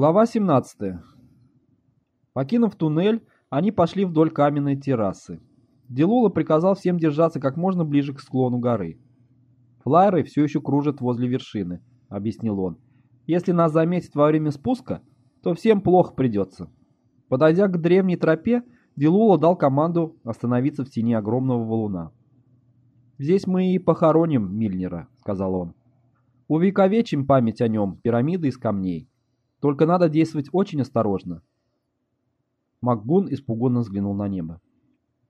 Глава 17. Покинув туннель, они пошли вдоль каменной террасы. Делула приказал всем держаться как можно ближе к склону горы. «Флайеры все еще кружат возле вершины», — объяснил он. «Если нас заметят во время спуска, то всем плохо придется». Подойдя к древней тропе, Делула дал команду остановиться в тени огромного валуна. «Здесь мы и похороним Мильнера», — сказал он. «Увековечим память о нем пирамиды из камней. Только надо действовать очень осторожно. Макгун испуганно взглянул на небо.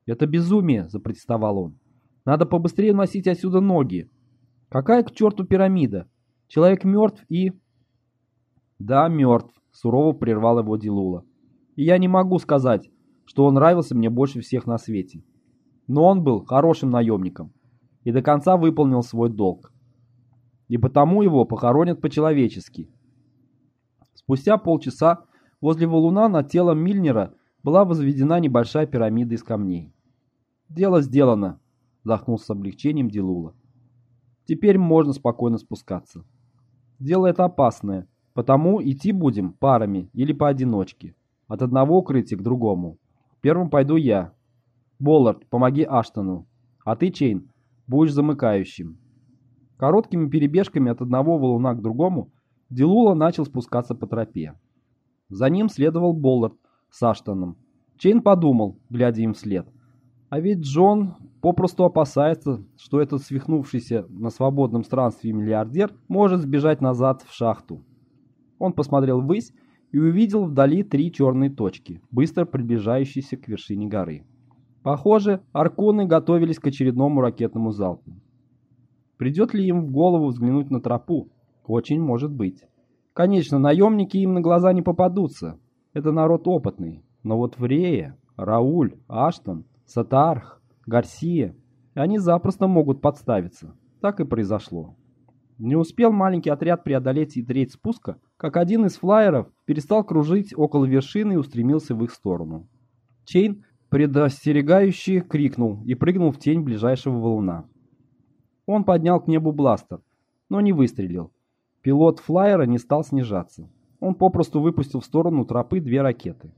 «Это безумие!» — запротестовал он. «Надо побыстрее носить отсюда ноги. Какая к черту пирамида? Человек мертв и...» «Да, мертв», — сурово прервал его Дилула. «И я не могу сказать, что он нравился мне больше всех на свете. Но он был хорошим наемником и до конца выполнил свой долг. И потому его похоронят по-человечески, Спустя полчаса возле валуна над телом Мильнера была возведена небольшая пирамида из камней. «Дело сделано», — вздохнул с облегчением Дилула. «Теперь можно спокойно спускаться. Дело это опасное, потому идти будем парами или поодиночке, от одного укрытия к другому. Первым пойду я. Боллард, помоги Аштону, а ты, Чейн, будешь замыкающим». Короткими перебежками от одного валуна к другому Дилула начал спускаться по тропе. За ним следовал Боллард с Аштоном. Чейн подумал, глядя им вслед. А ведь Джон попросту опасается, что этот свихнувшийся на свободном странстве миллиардер может сбежать назад в шахту. Он посмотрел ввысь и увидел вдали три черные точки, быстро приближающиеся к вершине горы. Похоже, арконы готовились к очередному ракетному залпу. Придет ли им в голову взглянуть на тропу? Очень может быть. Конечно, наемники им на глаза не попадутся. Это народ опытный. Но вот Врея, Рауль, Аштон, Сатарх, Гарсия, они запросто могут подставиться. Так и произошло. Не успел маленький отряд преодолеть и треть спуска, как один из флайеров перестал кружить около вершины и устремился в их сторону. Чейн, предостерегающий, крикнул и прыгнул в тень ближайшего валуна. Он поднял к небу бластер, но не выстрелил. Пилот флайера не стал снижаться. Он попросту выпустил в сторону тропы две ракеты.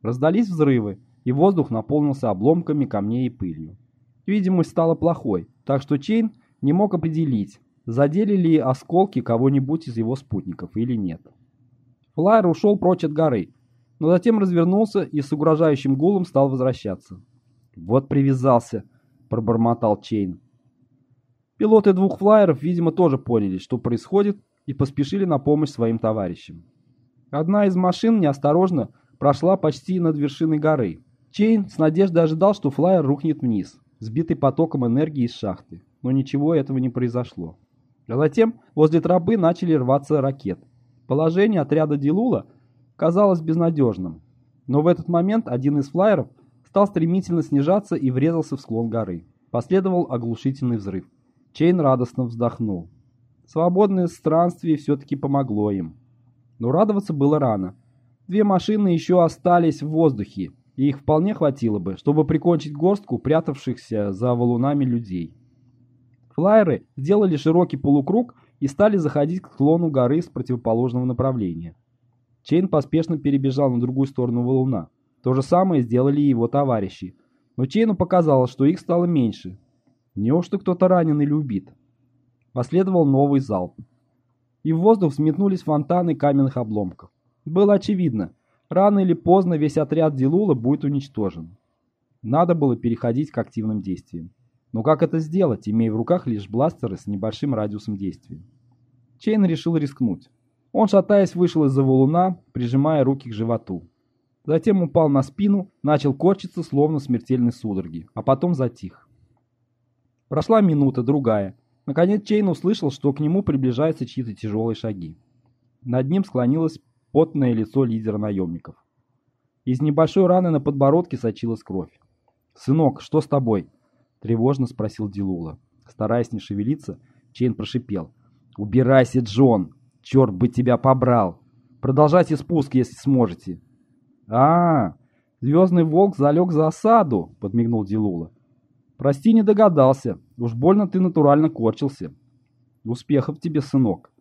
Раздались взрывы, и воздух наполнился обломками камней и пылью. Видимость стала плохой, так что Чейн не мог определить, задели ли осколки кого-нибудь из его спутников или нет. Флайер ушел прочь от горы, но затем развернулся и с угрожающим гулом стал возвращаться. «Вот привязался», — пробормотал Чейн. Пилоты двух флайеров, видимо, тоже поняли, что происходит, и поспешили на помощь своим товарищам. Одна из машин неосторожно прошла почти над вершиной горы. Чейн с надеждой ожидал, что флайер рухнет вниз, сбитый потоком энергии из шахты, но ничего этого не произошло. А затем возле тропы начали рваться ракеты. Положение отряда Дилула казалось безнадежным, но в этот момент один из флайеров стал стремительно снижаться и врезался в склон горы. Последовал оглушительный взрыв. Чейн радостно вздохнул. Свободное странствие все-таки помогло им. Но радоваться было рано. Две машины еще остались в воздухе, и их вполне хватило бы, чтобы прикончить горстку прятавшихся за валунами людей. Флайеры сделали широкий полукруг и стали заходить к склону горы с противоположного направления. Чейн поспешно перебежал на другую сторону валуна. То же самое сделали и его товарищи. Но Чейну показалось, что их стало меньше. Неужто кто-то ранен или убит? Последовал новый залп. И в воздух взметнулись фонтаны каменных обломков. Было очевидно, рано или поздно весь отряд Дилула будет уничтожен. Надо было переходить к активным действиям. Но как это сделать, имея в руках лишь бластеры с небольшим радиусом действия? Чейн решил рискнуть. Он, шатаясь, вышел из-за валуна, прижимая руки к животу. Затем упал на спину, начал корчиться, словно смертельной судороги, а потом затих. Прошла минута, другая, Наконец Чейн услышал, что к нему приближаются чьи-то тяжелые шаги. Над ним склонилось потное лицо лидера наемников. Из небольшой раны на подбородке сочилась кровь. «Сынок, что с тобой?» – тревожно спросил Дилула. Стараясь не шевелиться, Чейн прошипел. «Убирайся, Джон! Черт бы тебя побрал! Продолжайте спуск, если сможете!» а, -а, -а Звездный волк залег за осаду!» – подмигнул Дилула. Прости, не догадался. Уж больно ты натурально корчился. Успехов тебе, сынок.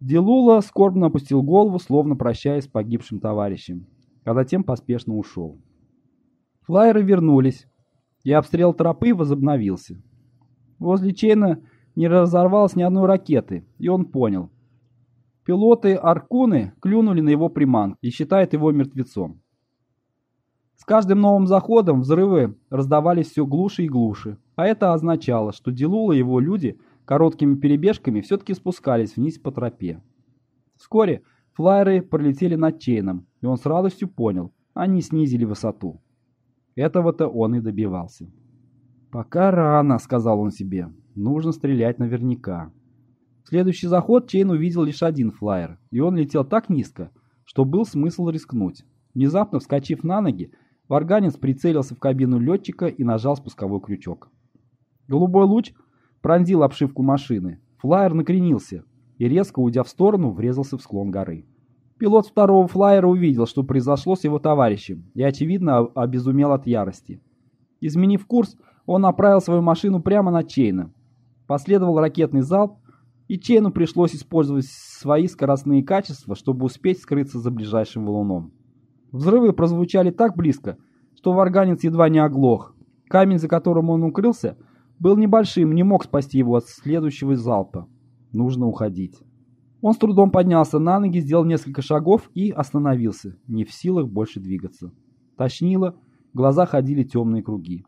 Делула скорбно опустил голову, словно прощаясь с погибшим товарищем, а затем поспешно ушел. Флайеры вернулись, и обстрел тропы возобновился. Возле Чейна не разорвалось ни одной ракеты, и он понял. Пилоты Аркуны клюнули на его приманку и считают его мертвецом. С каждым новым заходом взрывы раздавались все глуше и глуше, а это означало, что Дилула и его люди короткими перебежками все-таки спускались вниз по тропе. Вскоре флайеры пролетели над Чейном, и он с радостью понял, они снизили высоту. Этого-то он и добивался. «Пока рано», — сказал он себе. «Нужно стрелять наверняка». В следующий заход Чейн увидел лишь один флайер, и он летел так низко, что был смысл рискнуть. Внезапно вскочив на ноги, варганец прицелился в кабину летчика и нажал спусковой крючок. Голубой луч пронзил обшивку машины. Флайер накренился и, резко уйдя в сторону, врезался в склон горы. Пилот второго флайера увидел, что произошло с его товарищем, и, очевидно, обезумел от ярости. Изменив курс, он направил свою машину прямо на Чейна. Последовал ракетный залп, и Чейну пришлось использовать свои скоростные качества, чтобы успеть скрыться за ближайшим валуном. Взрывы прозвучали так близко, что варганец едва не оглох. Камень, за которым он укрылся, был небольшим, не мог спасти его от следующего залпа. Нужно уходить. Он с трудом поднялся на ноги, сделал несколько шагов и остановился, не в силах больше двигаться. Тошнило, в глазах ходили темные круги.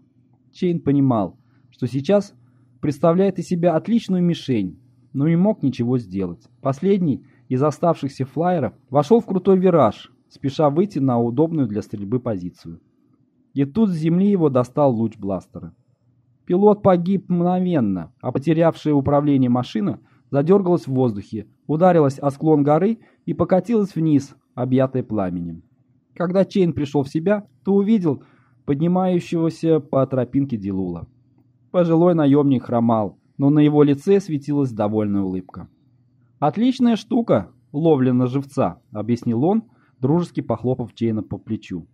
Чейн понимал, что сейчас представляет из себя отличную мишень, но не мог ничего сделать. Последний из оставшихся флайеров вошел в крутой вираж, спеша выйти на удобную для стрельбы позицию. И тут с земли его достал луч бластера. Пилот погиб мгновенно, а потерявшая управление машина задергалась в воздухе, ударилась о склон горы и покатилась вниз, объятая пламенем. Когда Чейн пришел в себя, то увидел поднимающегося по тропинке Дилула. Пожилой наемник хромал, но на его лице светилась довольная улыбка. «Отличная штука, ловля на живца», — объяснил он, дружески похлопав Чейна по плечу.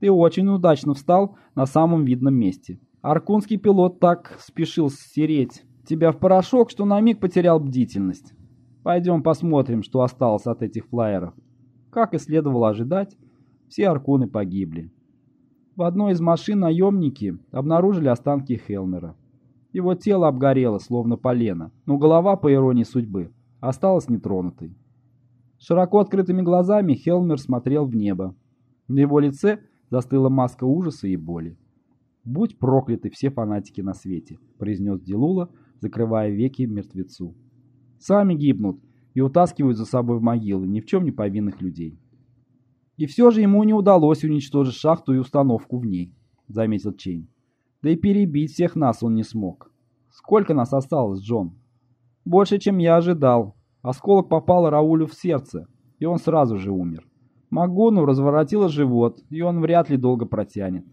«Ты очень удачно встал на самом видном месте. Аркунский пилот так спешил стереть тебя в порошок, что на миг потерял бдительность. Пойдем посмотрим, что осталось от этих флайеров. Как и следовало ожидать, все аркуны погибли. В одной из машин наемники обнаружили останки Хелмера. Его тело обгорело, словно полено, но голова, по иронии судьбы, осталась нетронутой. Широко открытыми глазами Хелмер смотрел в небо. На его лице застыла маска ужаса и боли. «Будь прокляты все фанатики на свете», — произнес Дилула, закрывая веки мертвецу. «Сами гибнут и утаскивают за собой в могилы ни в чем не повинных людей». «И все же ему не удалось уничтожить шахту и установку в ней», — заметил Чейн. «Да и перебить всех нас он не смог. Сколько нас осталось, Джон?» «Больше, чем я ожидал. Осколок попал Раулю в сердце, и он сразу же умер. Магуну разворотило живот, и он вряд ли долго протянет.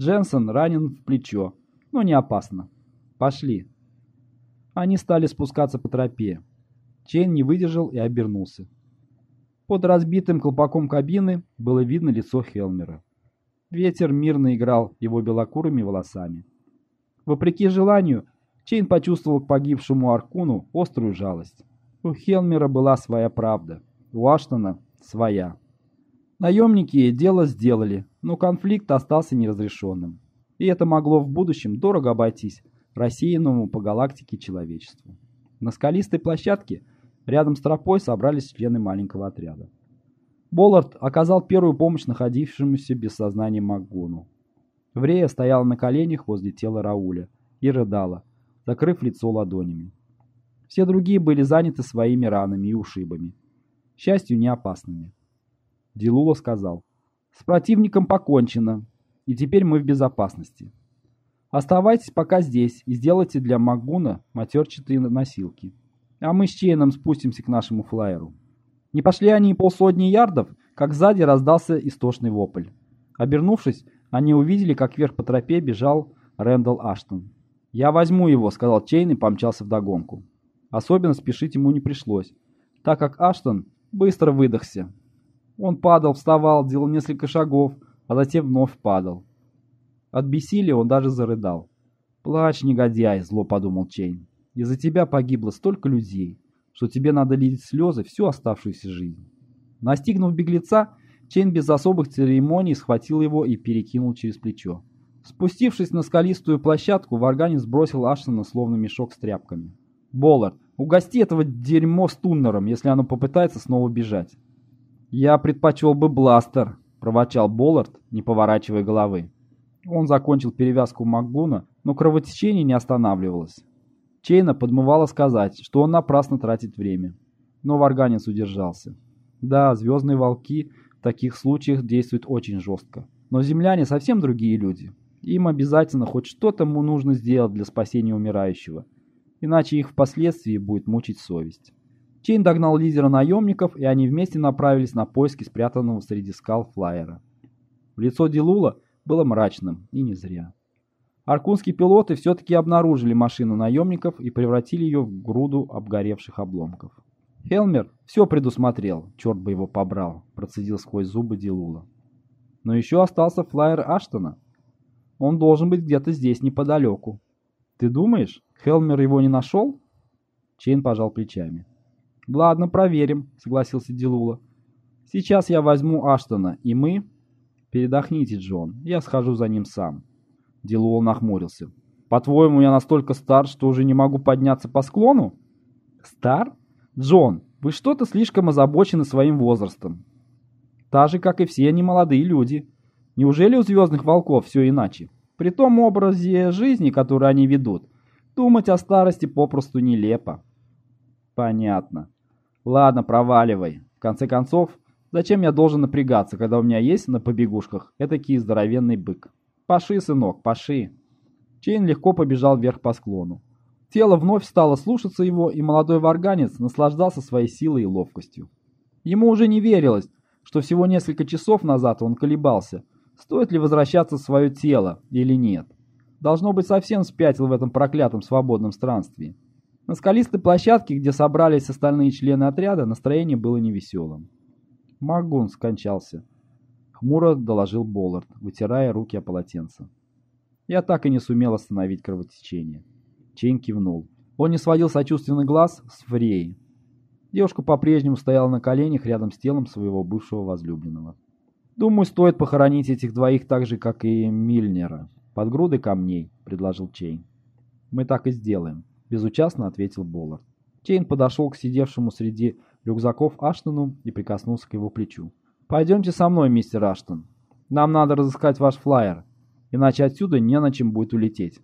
Дженсен ранен в плечо, но не опасно. Пошли». Они стали спускаться по тропе. Чейн не выдержал и обернулся. Под разбитым колпаком кабины было видно лицо Хелмера. Ветер мирно играл его белокурыми волосами. Вопреки желанию, Чейн почувствовал к погибшему Аркуну острую жалость. У Хелмера была своя правда, у Аштона своя. Наемники дело сделали, но конфликт остался неразрешенным. И это могло в будущем дорого обойтись рассеянному по галактике человечеству. На скалистой площадке рядом с тропой собрались члены маленького отряда. Боллард оказал первую помощь находившемуся без сознания Макгону. Врея стояла на коленях возле тела Рауля и рыдала, закрыв лицо ладонями. Все другие были заняты своими ранами и ушибами. К счастью, не опасными. Дилула сказал, «С противником покончено, и теперь мы в безопасности. Оставайтесь пока здесь и сделайте для Магуна матерчатые носилки. А мы с Чейном спустимся к нашему флайеру. Не пошли они и полсотни ярдов, как сзади раздался истошный вопль. Обернувшись, они увидели, как вверх по тропе бежал Рэндалл Аштон. «Я возьму его», — сказал Чейн и помчался вдогонку. Особенно спешить ему не пришлось, так как Аштон быстро выдохся. Он падал, вставал, делал несколько шагов, а затем вновь падал. От бессилия он даже зарыдал. «Плачь, негодяй», — зло подумал Чейн. «Из-за тебя погибло столько людей. что тебе надо лить слезы всю оставшуюся жизнь. Настигнув беглеца, Чейн без особых церемоний схватил его и перекинул через плечо. Спустившись на скалистую площадку, Варганин сбросил Аштона словно мешок с тряпками. «Боллард, угости этого дерьмо стуннером, если оно попытается снова бежать». «Я предпочел бы бластер», — проворчал Боллард, не поворачивая головы. Он закончил перевязку Макгуна, но кровотечение не останавливалось. Чейна подмывало сказать, что он напрасно тратит время. Но Варганец удержался. Да, звездные волки в таких случаях действуют очень жестко. Но земляне совсем другие люди. Им обязательно хоть что-то нужно сделать для спасения умирающего. Иначе их впоследствии будет мучить совесть. Чейн догнал лидера наемников, и они вместе направились на поиски спрятанного среди скал флайера. Лицо Дилула было мрачным, и не зря. Аркунские пилоты все-таки обнаружили машину наемников и превратили ее в груду обгоревших обломков. Хелмер все предусмотрел, черт бы его побрал, процедил сквозь зубы Дилула. Но еще остался флайер Аштона. Он должен быть где-то здесь неподалеку. Ты думаешь, Хелмер его не нашел? Чейн пожал плечами. Ладно, проверим, согласился Дилула. Сейчас я возьму Аштона, и мы... Передохните, Джон, я схожу за ним сам. Дилула нахмурился. «По-твоему, я настолько стар, что уже не могу подняться по склону?» «Стар? Джон, вы что-то слишком озабочены своим возрастом. Так же, как и все немолодые люди. Неужели у звездных волков все иначе? При том образе жизни, который они ведут, думать о старости попросту нелепо». «Понятно. Ладно, проваливай. В конце концов, зачем я должен напрягаться, когда у меня есть на побегушках этакий здоровенный бык?» «Паши, сынок, паши!» Чейн легко побежал вверх по склону. Тело вновь стало слушаться его, и молодой варганец наслаждался своей силой и ловкостью. Ему уже не верилось, что всего несколько часов назад он колебался, стоит ли возвращаться в свое тело или нет. Должно быть, совсем спятил в этом проклятом свободном странстве. На скалистой площадке, где собрались остальные члены отряда, настроение было невеселым. Магун скончался. Хмуро доложил Боллард, вытирая руки о полотенце. Я так и не сумел остановить кровотечение. Чейн кивнул. Он не сводил сочувственных глаз с Фреи. Девушка по-прежнему стояла на коленях рядом с телом своего бывшего возлюбленного. «Думаю, стоит похоронить этих двоих так же, как и Мильнера. Под грудой камней», — предложил Чейн. «Мы так и сделаем», — безучастно ответил Боллард. Чейн подошел к сидевшему среди рюкзаков Аштону и прикоснулся к его плечу. «Пойдемте со мной, мистер Аштон. Нам надо разыскать ваш флайер, иначе отсюда не на чем будет улететь».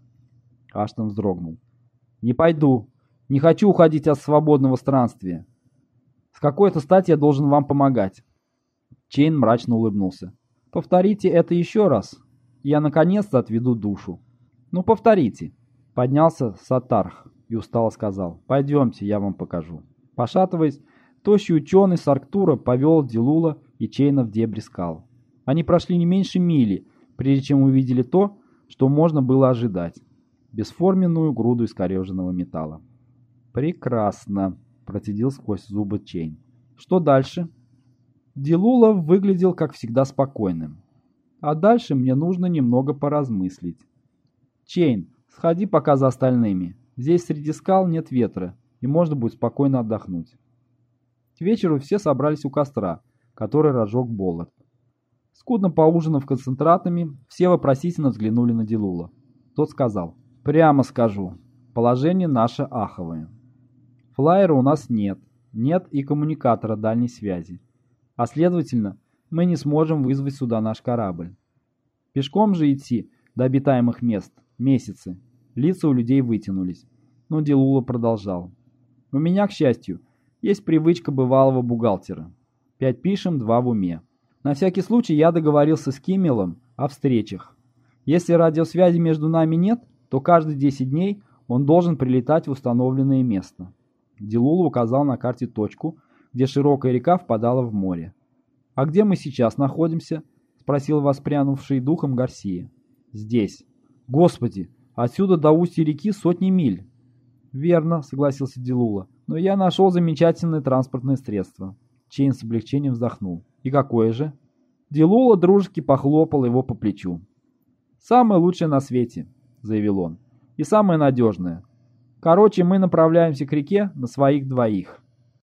Аштон вздрогнул. «Не пойду. Не хочу уходить от свободного странствия. С какой-то стати я должен вам помогать». Чейн мрачно улыбнулся. «Повторите это еще раз. Я наконец-то отведу душу». «Ну, повторите». Поднялся Сатарх и устало сказал. «Пойдемте, я вам покажу». Пошатываясь, тощий ученый с Арктура повел Дилула и Чейна в дебри скал. Они прошли не меньше мили, прежде чем увидели то, что можно было ожидать. Бесформенную груду искореженного металла. «Прекрасно», — процедил сквозь зубы Чейн. «Что дальше?» Дилула выглядел, как всегда, спокойным. «А дальше мне нужно немного поразмыслить». «Чейн, сходи пока за остальными. Здесь среди скал нет ветра, и можно будет спокойно отдохнуть». К вечеру все собрались у костра, который разжег Боллард. Скудно поужинав концентратами, все вопросительно взглянули на Дилула. Тот сказал, «Прямо скажу, положение наше аховое. Флайера у нас нет, нет и коммуникатора дальней связи. А следовательно, мы не сможем вызвать сюда наш корабль. Пешком же идти до обитаемых мест месяцы. Лица у людей вытянулись. Но Дилула продолжал. У меня, к счастью, есть привычка бывалого бухгалтера. Пять пишем, два в уме. На всякий случай я договорился с Киммелом о встречах. Если радиосвязи между нами нет, то каждые 10 дней он должен прилетать в установленное место. Дилул указал на карте точку, где широкая река впадала в море. «А где мы сейчас находимся?» — спросил воспрянувший духом Гарсия. «Здесь». «Господи, отсюда до устья реки сотни миль». «Верно», — согласился Дилула, — «но я нашел замечательное транспортное средство». Чейн с облегчением вздохнул. «И какое же?» Дилула дружески похлопал его по плечу. «Самое лучшее на свете», — заявил он. «И самое надежное. Короче, мы направляемся к реке на своих двоих».